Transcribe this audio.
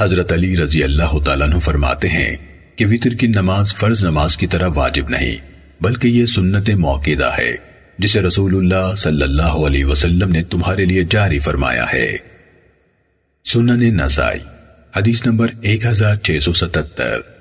حضرت علی رضی اللہ تعالیٰ عنہ فرماتے ہیں کہ وطر کی نماز فرض نماز کی طرح واجب نہیں، بلکہ یہ سنت موقعہ ہے، جسے رسول اللہ صلی اللہ علیہ وسلم نے تمہارے لیے جاری فرمایا ہے۔ سنن نسائی، حدیث نمبر 1677